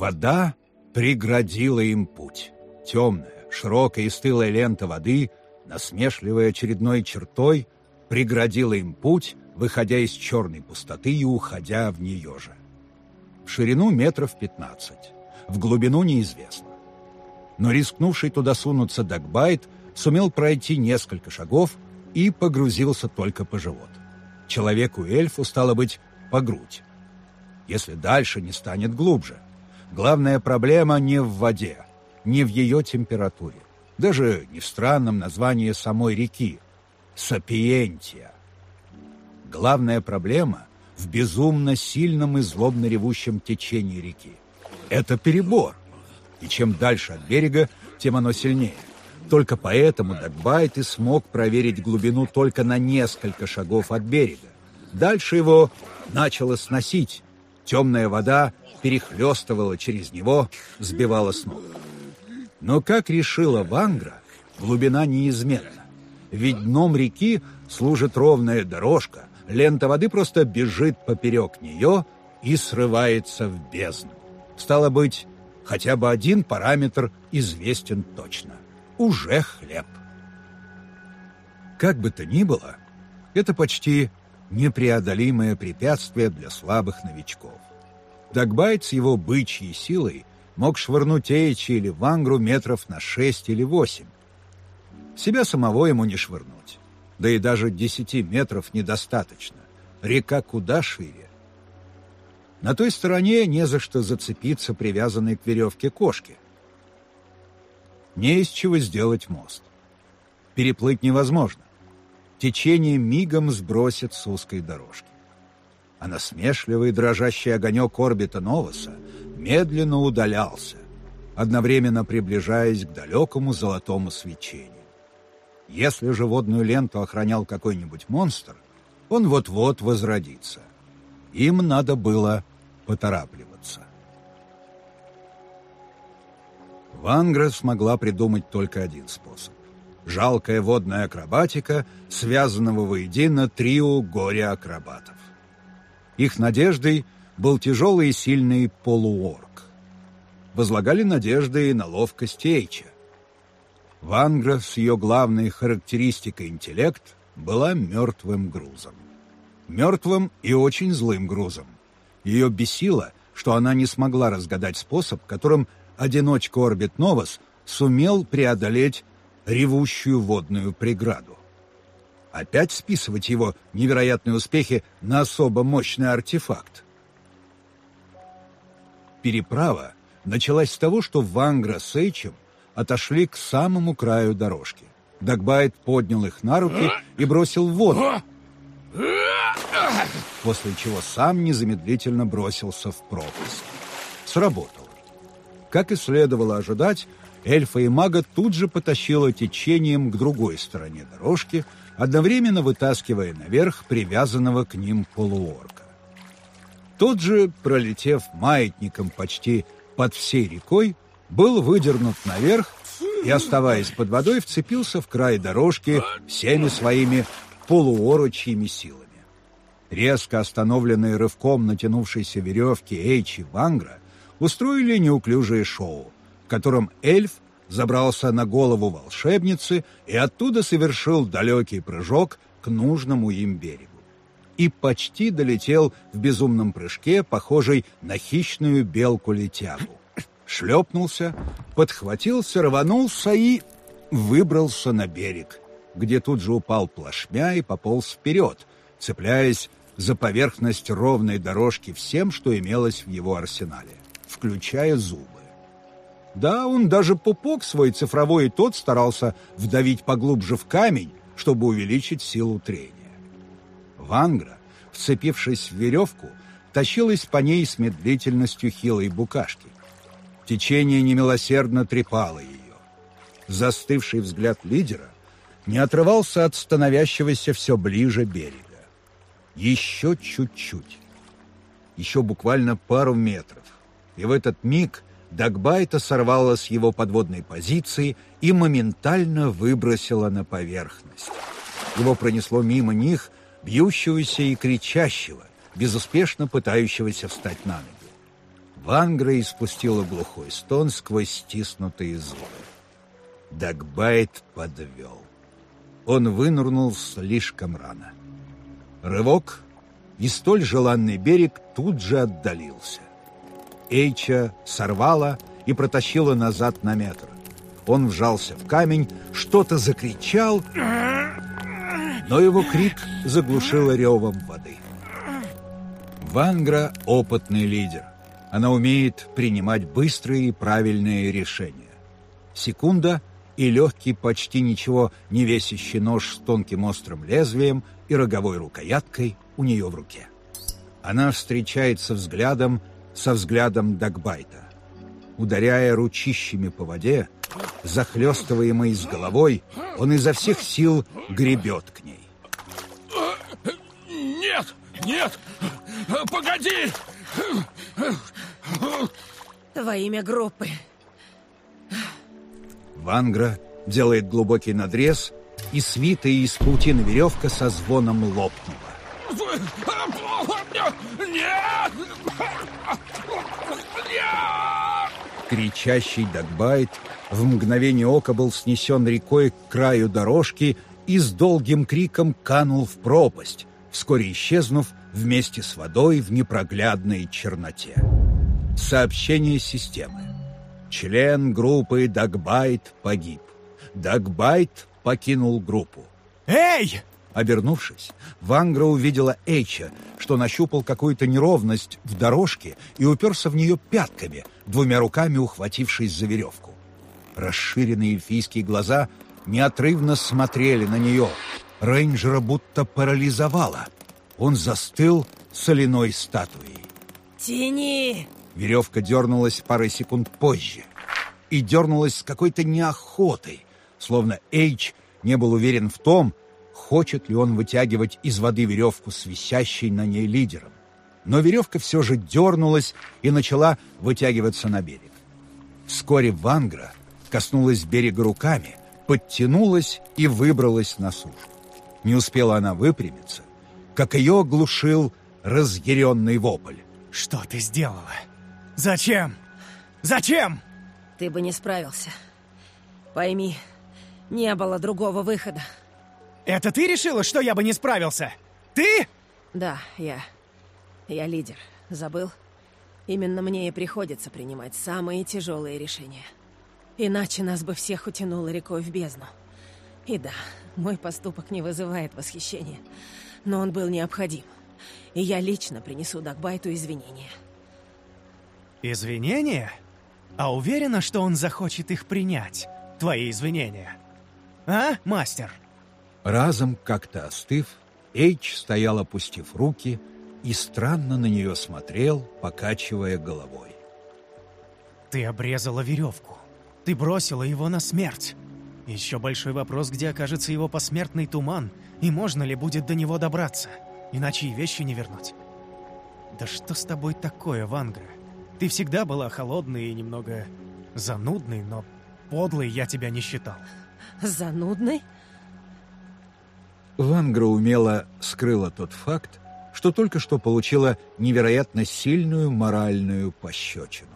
Вода преградила им путь. Темная, широкая и стылая лента воды, насмешливой очередной чертой, преградила им путь, выходя из черной пустоты и уходя в нее же. В ширину метров пятнадцать, в глубину неизвестно. Но рискнувший туда сунуться Дагбайт сумел пройти несколько шагов и погрузился только по живот. Человеку-эльфу стало быть по грудь. Если дальше не станет глубже. Главная проблема не в воде, не в ее температуре, даже не в странном названии самой реки — Сапиентия. Главная проблема в безумно сильном и злобно ревущем течении реки. Это перебор. И чем дальше от берега, тем оно сильнее. Только поэтому Дагбайт и смог проверить глубину только на несколько шагов от берега. Дальше его начало сносить. Темная вода перехлестывала через него, сбивала с ног. Но, как решила Вангра, глубина неизменна. Ведь дном реки служит ровная дорожка, лента воды просто бежит поперек нее и срывается в бездну. Стало быть, хотя бы один параметр известен точно. Уже хлеб. Как бы то ни было, это почти непреодолимое препятствие для слабых новичков. Дагбайт с его бычьей силой мог швырнуть Эйчи или Вангру метров на шесть или восемь. Себя самого ему не швырнуть. Да и даже десяти метров недостаточно. Река куда шире. На той стороне не за что зацепиться привязанной к веревке кошки. Не из чего сделать мост. Переплыть невозможно. Течение мигом сбросит с узкой дорожки. А насмешливый дрожащий огонек орбита Новоса медленно удалялся, одновременно приближаясь к далекому золотому свечению. Если же водную ленту охранял какой-нибудь монстр, он вот-вот возродится. Им надо было поторапливаться. Вангра смогла придумать только один способ. Жалкая водная акробатика, связанного воедино трио горе-акробатов. Их надеждой был тяжелый и сильный полуорк. Возлагали надежды и на ловкость Эйча. Вангра с ее главной характеристикой интеллект была мертвым грузом. Мертвым и очень злым грузом. Ее бесило, что она не смогла разгадать способ, которым одиночка Орбит Новос сумел преодолеть ревущую водную преграду. Опять списывать его невероятные успехи на особо мощный артефакт. Переправа началась с того, что Вангра с Эйчем отошли к самому краю дорожки. Дагбайт поднял их на руки и бросил в воду, после чего сам незамедлительно бросился в пропасть. Сработало. Как и следовало ожидать, эльфа и мага тут же потащило течением к другой стороне дорожки, одновременно вытаскивая наверх привязанного к ним полуорка. Тот же, пролетев маятником почти под всей рекой, был выдернут наверх и, оставаясь под водой, вцепился в край дорожки всеми своими полуорочьими силами. Резко остановленные рывком натянувшейся веревки Эйчи Вангра устроили неуклюжее шоу, котором эльф забрался на голову волшебницы и оттуда совершил далекий прыжок к нужному им берегу. И почти долетел в безумном прыжке, похожий на хищную белку-летягу. Шлепнулся, подхватился, рванулся и выбрался на берег, где тут же упал плашмя и пополз вперед, цепляясь за поверхность ровной дорожки всем, что имелось в его арсенале, включая зубы. Да, он даже пупок свой цифровой и тот старался вдавить поглубже в камень, чтобы увеличить силу трения. Вангра, вцепившись в веревку, тащилась по ней с медлительностью хилой букашки. Течение немилосердно трепало ее. Застывший взгляд лидера не отрывался от становящегося все ближе берега. Еще чуть-чуть. Еще буквально пару метров. И в этот миг Дагбайта сорвала с его подводной позиции и моментально выбросила на поверхность. Его пронесло мимо них, бьющегося и кричащего, безуспешно пытающегося встать на ноги. Вангра испустила глухой стон сквозь стиснутые зубы. Дагбайт подвел. Он вынырнул слишком рано. Рывок, и столь желанный берег тут же отдалился. Эйча сорвала и протащила назад на метр. Он вжался в камень, что-то закричал, но его крик заглушило ревом воды. Вангра — опытный лидер. Она умеет принимать быстрые и правильные решения. Секунда, и легкий, почти ничего не весящий нож с тонким острым лезвием и роговой рукояткой у нее в руке. Она встречается взглядом со взглядом Дагбайта. Ударяя ручищами по воде, захлестываемый с головой, он изо всех сил гребет к ней. Нет! Нет! Погоди! Во имя группы. Вангра делает глубокий надрез, и свитая из паутины веревка со звоном лопнула. Нет! Нет! Кричащий Дагбайт в мгновение ока был снесен рекой к краю дорожки и с долгим криком канул в пропасть, вскоре исчезнув вместе с водой в непроглядной черноте. Сообщение системы. Член группы Дагбайт погиб. Дагбайт покинул группу. «Эй!» Обернувшись, Вангра увидела Эйча, что нащупал какую-то неровность в дорожке и уперся в нее пятками, двумя руками ухватившись за веревку. Расширенные эльфийские глаза неотрывно смотрели на нее. Рейнджера будто парализовало. Он застыл соляной статуей. Тяни! Веревка дернулась парой секунд позже. И дернулась с какой-то неохотой, словно Эйч не был уверен в том, хочет ли он вытягивать из воды веревку с висящей на ней лидером. Но веревка все же дернулась и начала вытягиваться на берег. Вскоре Вангра коснулась берега руками, подтянулась и выбралась на сушу. Не успела она выпрямиться, как ее оглушил разъяренный вопль. «Что ты сделала? Зачем? Зачем?» Ты бы не справился. Пойми, не было другого выхода. Это ты решила, что я бы не справился? Ты? Да, я... Я лидер. Забыл? Именно мне и приходится принимать самые тяжелые решения. Иначе нас бы всех утянуло рекой в бездну. И да, мой поступок не вызывает восхищения, но он был необходим. И я лично принесу Дагбайту извинения. Извинения? А уверена, что он захочет их принять? Твои извинения? А, мастер? Разом, как-то остыв, Эйч стоял, опустив руки, и странно на нее смотрел, покачивая головой. Ты обрезала веревку. Ты бросила его на смерть. Еще большой вопрос, где окажется его посмертный туман, и можно ли будет до него добраться, иначе и вещи не вернуть. Да что с тобой такое, Вангра? Ты всегда была холодной и немного занудной, но подлой я тебя не считал. Занудный? Вангра умело скрыла тот факт, что только что получила невероятно сильную моральную пощечину.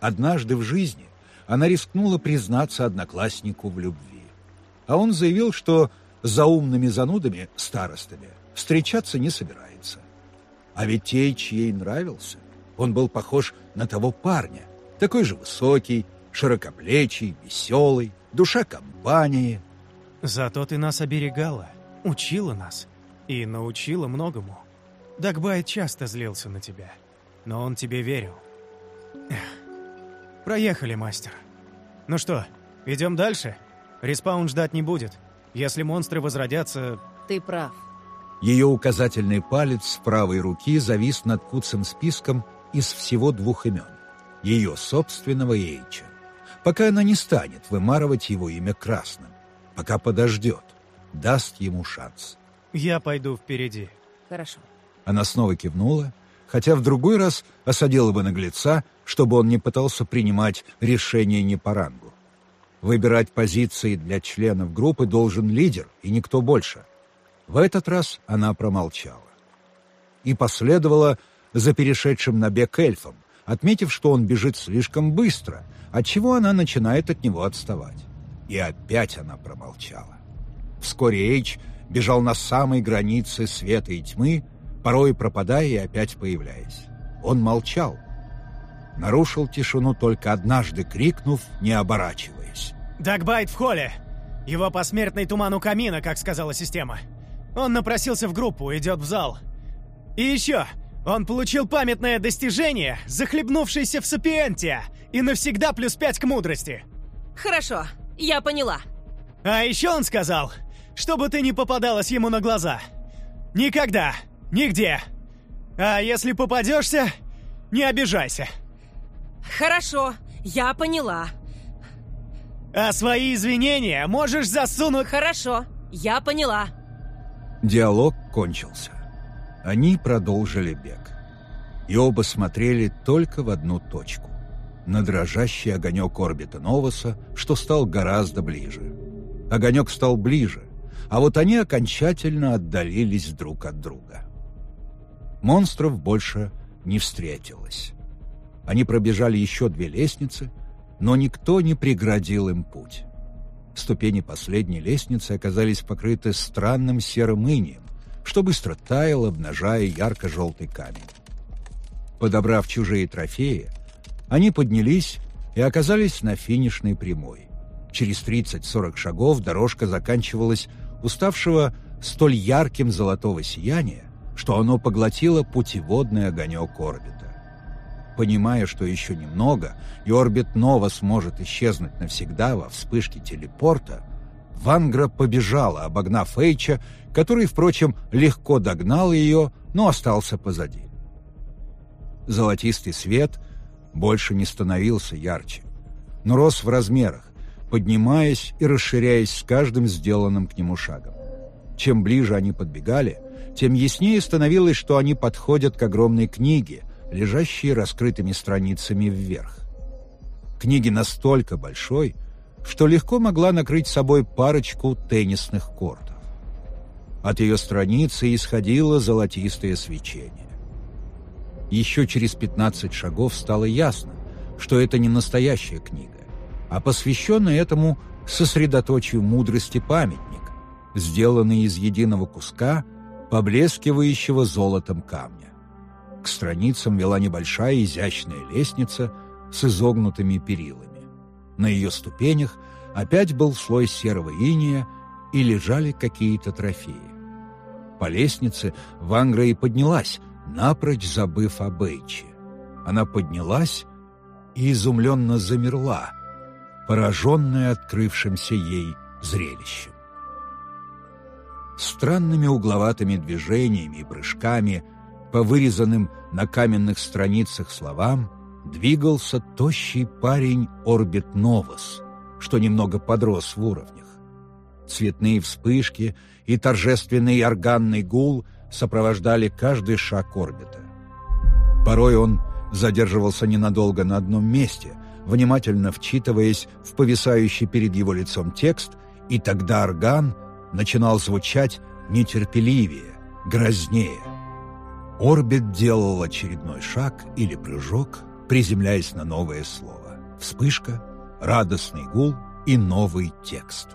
Однажды в жизни она рискнула признаться однокласснику в любви. А он заявил, что за умными занудами, старостами, встречаться не собирается. А ведь Тейч ей нравился. Он был похож на того парня, такой же высокий, широкоплечий, веселый, душа компании. Зато ты нас оберегала, учила нас и научила многому. Дагбайт часто злился на тебя, но он тебе верил. Эх. Проехали, мастер. Ну что, идем дальше? Респаун ждать не будет. Если монстры возродятся... Ты прав. Ее указательный палец правой руки завис над куцым списком из всего двух имен. Ее собственного Эйча. Пока она не станет вымарывать его имя красным. Пока подождет. Даст ему шанс. Я пойду впереди. Хорошо. Она снова кивнула, хотя в другой раз осадила бы наглеца, чтобы он не пытался принимать решения не по рангу. Выбирать позиции для членов группы должен лидер и никто больше. В этот раз она промолчала. И последовала за перешедшим на бег эльфом, отметив, что он бежит слишком быстро, отчего она начинает от него отставать. И опять она промолчала. Вскоре Эйч бежал на самой границе света и тьмы, порой пропадая и опять появляясь. Он молчал. Нарушил тишину только однажды, крикнув, не оборачиваясь. «Дагбайт в холле! Его посмертный туман у камина, как сказала система. Он напросился в группу, идет в зал. И еще, он получил памятное достижение, захлебнувшийся в сапиенте, и навсегда плюс пять к мудрости. Хорошо, я поняла. А еще он сказал, чтобы ты не попадалась ему на глаза. Никогда, нигде. А если попадешься, не обижайся. Хорошо, я поняла. А свои извинения можешь засунуть... Хорошо, я поняла. Диалог кончился. Они продолжили бег. И оба смотрели только в одну точку. На дрожащий огонек орбита Новоса, что стал гораздо ближе. Огонек стал ближе, а вот они окончательно отдалились друг от друга. Монстров больше не встретилось. Они пробежали еще две лестницы, но никто не преградил им путь. Ступени последней лестницы оказались покрыты странным серым инием, что быстро таял, обнажая ярко-желтый камень. Подобрав чужие трофеи, они поднялись и оказались на финишной прямой. Через 30-40 шагов дорожка заканчивалась уставшего столь ярким золотого сияния, что оно поглотило путеводный огонек орбита. Понимая, что еще немного, и орбит Нова сможет исчезнуть навсегда во вспышке телепорта, Вангра побежала, обогнав Эйча, который, впрочем, легко догнал ее, но остался позади. Золотистый свет больше не становился ярче, но рос в размерах, поднимаясь и расширяясь с каждым сделанным к нему шагом. Чем ближе они подбегали, тем яснее становилось, что они подходят к огромной книге, лежащей раскрытыми страницами вверх. Книги настолько большой, что легко могла накрыть собой парочку теннисных кортов. От ее страницы исходило золотистое свечение. Еще через 15 шагов стало ясно, что это не настоящая книга, а посвященный этому сосредоточию мудрости памятник, сделанный из единого куска, поблескивающего золотом камня. К страницам вела небольшая изящная лестница с изогнутыми перилами. На ее ступенях опять был слой серого иния и лежали какие-то трофеи. По лестнице Вангра и поднялась, напрочь забыв о Бейче. Она поднялась и изумленно замерла, пораженная открывшимся ей зрелищем. Странными угловатыми движениями и прыжками по вырезанным на каменных страницах словам двигался тощий парень Орбит Новос, что немного подрос в уровнях. Цветные вспышки и торжественный органный гул сопровождали каждый шаг орбита. Порой он задерживался ненадолго на одном месте, внимательно вчитываясь в повисающий перед его лицом текст, и тогда орган начинал звучать нетерпеливее, грознее. Орбит делал очередной шаг или прыжок, приземляясь на новое слово. Вспышка, радостный гул и новый текст.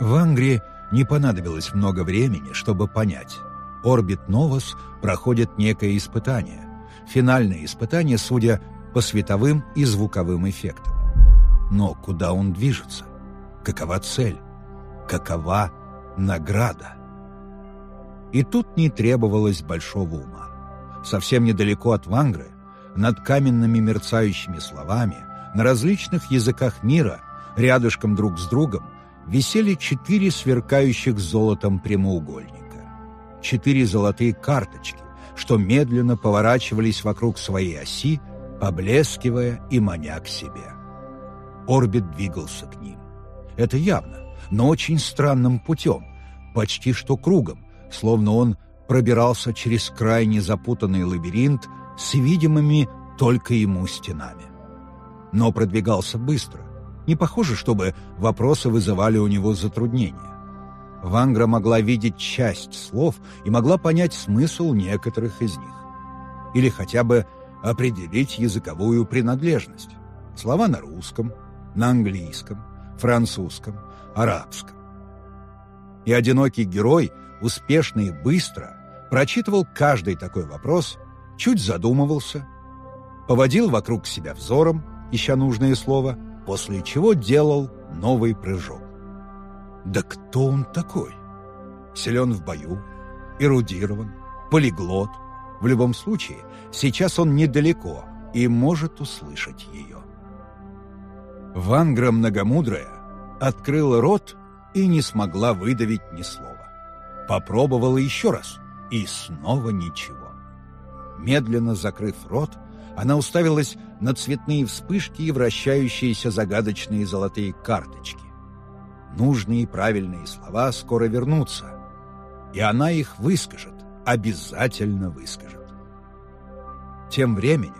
В Ангрии не понадобилось много времени, чтобы понять. Орбит Новос проходит некое испытание. Финальное испытание, судя по световым и звуковым эффектам. Но куда он движется? Какова цель? Какова награда? И тут не требовалось большого ума. Совсем недалеко от Вангры, над каменными мерцающими словами, на различных языках мира, рядышком друг с другом, висели четыре сверкающих золотом прямоугольника. Четыре золотые карточки, что медленно поворачивались вокруг своей оси, поблескивая и маня к себе. Орбит двигался к ним. Это явно, но очень странным путем, почти что кругом, словно он пробирался через крайне запутанный лабиринт с видимыми только ему стенами. Но продвигался быстро. Не похоже, чтобы вопросы вызывали у него затруднения. Вангра могла видеть часть слов и могла понять смысл некоторых из них. Или хотя бы определить языковую принадлежность. Слова на русском, на английском, французском, арабском. И одинокий герой успешно и быстро прочитывал каждый такой вопрос, чуть задумывался, поводил вокруг себя взором, ища нужное слово, после чего делал новый прыжок. Да кто он такой? Силен в бою, эрудирован, полиглот. В любом случае, сейчас он недалеко и может услышать ее. Вангра многомудрая открыла рот и не смогла выдавить ни слова. Попробовала еще раз, и снова ничего. Медленно закрыв рот, она уставилась на цветные вспышки и вращающиеся загадочные золотые карточки. Нужные правильные слова скоро вернутся, и она их выскажет, обязательно выскажет. Тем временем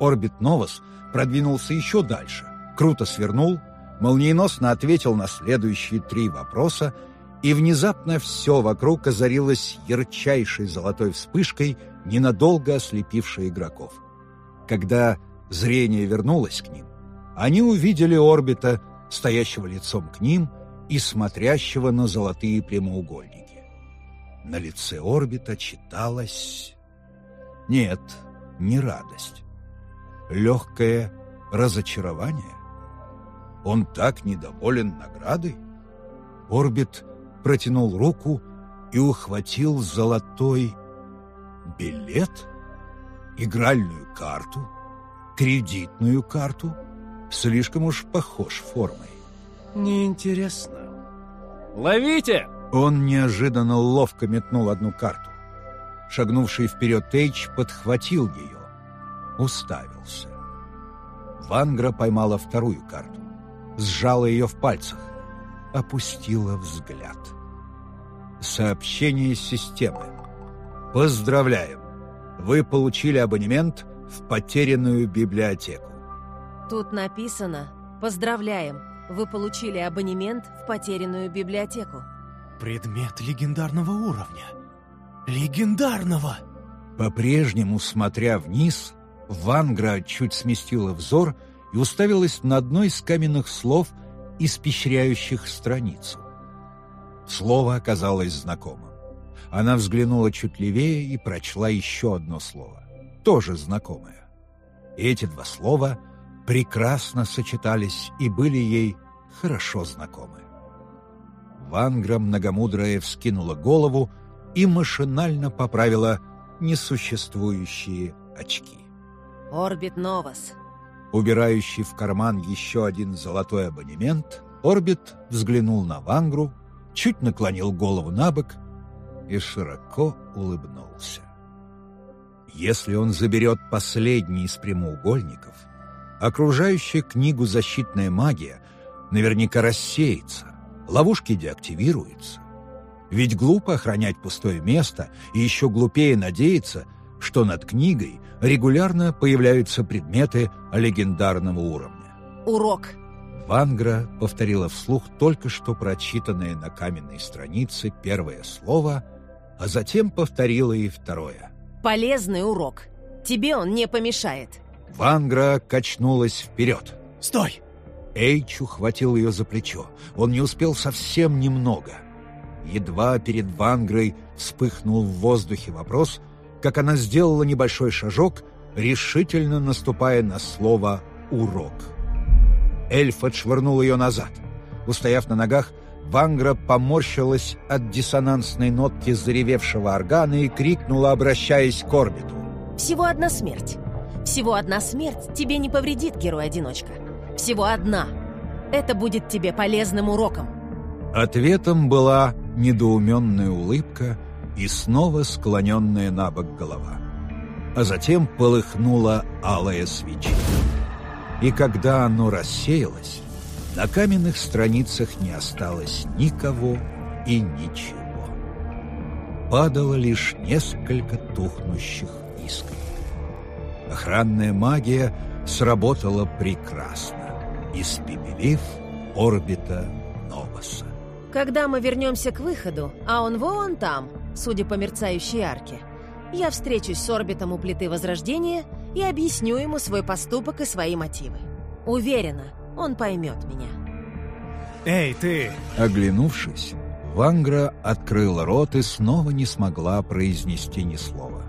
орбит Новос продвинулся еще дальше, круто свернул, молниеносно ответил на следующие три вопроса, и внезапно все вокруг озарилось ярчайшей золотой вспышкой, ненадолго ослепившей игроков. Когда зрение вернулось к ним, они увидели орбита, стоящего лицом к ним и смотрящего на золотые прямоугольники. На лице орбита читалось... Нет, не радость. Легкое разочарование. Он так недоволен наградой? Орбит протянул руку и ухватил золотой билет, игральную карту, кредитную карту. Слишком уж похож формой. Неинтересно. Ловите! Он неожиданно ловко метнул одну карту. Шагнувший вперед Эйч подхватил ее, уставился. Вангра поймала вторую карту, сжала ее в пальцах, опустила взгляд. Сообщение системы. Поздравляем! Вы получили абонемент в потерянную библиотеку. Тут написано «Поздравляем! Вы получили абонемент в потерянную библиотеку». Предмет легендарного уровня. Легендарного! По-прежнему, смотря вниз, Вангра чуть сместила взор и уставилась на одно из каменных слов, испещряющих страницу. Слово оказалось знакомым. Она взглянула чуть левее и прочла еще одно слово, тоже знакомое. Эти два слова прекрасно сочетались и были ей хорошо знакомы. Вангра многомудрая вскинула голову и машинально поправила несуществующие очки. Орбит Новос. Убирающий в карман еще один золотой абонемент, Орбит взглянул на Вангру, чуть наклонил голову на бок и широко улыбнулся. Если он заберет последний из прямоугольников, окружающая книгу «Защитная магия» наверняка рассеется, ловушки деактивируются. Ведь глупо охранять пустое место, и еще глупее надеяться, что над книгой регулярно появляются предметы легендарного уровня. Урок. Вангра повторила вслух только что прочитанное на каменной странице первое слово, а затем повторила и второе. Полезный урок. Тебе он не помешает. Вангра качнулась вперед. Стой! Эйч ухватил ее за плечо. Он не успел совсем немного. Едва перед Вангрой вспыхнул в воздухе вопрос, как она сделала небольшой шажок, решительно наступая на слово «урок». Эльф отшвырнул ее назад. Устояв на ногах, Вангра поморщилась от диссонансной нотки заревевшего органа и крикнула, обращаясь к орбиту. Всего одна смерть. Всего одна смерть тебе не повредит, герой-одиночка. Всего одна. Это будет тебе полезным уроком. Ответом была недоуменная улыбка и снова склоненная на бок голова. А затем полыхнула алая свеча. И когда оно рассеялось, на каменных страницах не осталось никого и ничего. Падало лишь несколько тухнущих искр. Охранная магия сработала прекрасно, испепелив орбита Новоса. Когда мы вернемся к выходу, а он вон там, судя по мерцающей арке, я встречусь с орбитом у плиты Возрождения и объясню ему свой поступок и свои мотивы. Уверена, он поймет меня. Эй, ты! Оглянувшись, Вангра открыла рот и снова не смогла произнести ни слова.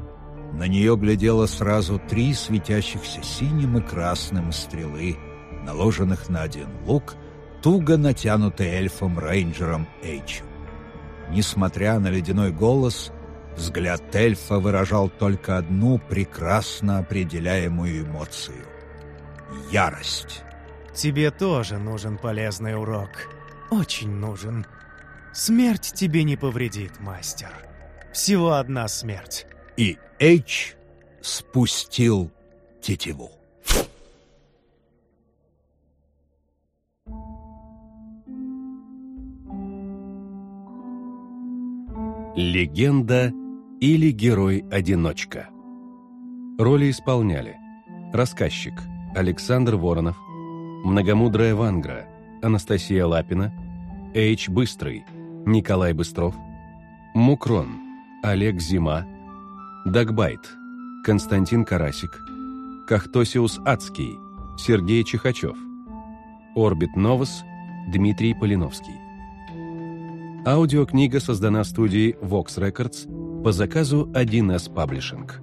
На нее глядело сразу три светящихся синим и красным стрелы, наложенных на один лук, туго натянутый эльфом-рейнджером Эйчем. Несмотря на ледяной голос, взгляд эльфа выражал только одну прекрасно определяемую эмоцию — ярость. Тебе тоже нужен полезный урок. Очень нужен. Смерть тебе не повредит, мастер. Всего одна смерть. И Эйч спустил тетиву. Легенда или герой-одиночка. Роли исполняли рассказчик Александр Воронов, многомудрая Вангра Анастасия Лапина, Эйч Быстрый, Николай Быстров, Мукрон, Олег Зима, Дагбайт, Константин Карасик, Кахтосиус Адский, Сергей Чихачев, Орбит Новос, Дмитрий Полиновский. Аудиокнига создана студией Vox Records по заказу 1С Publishing.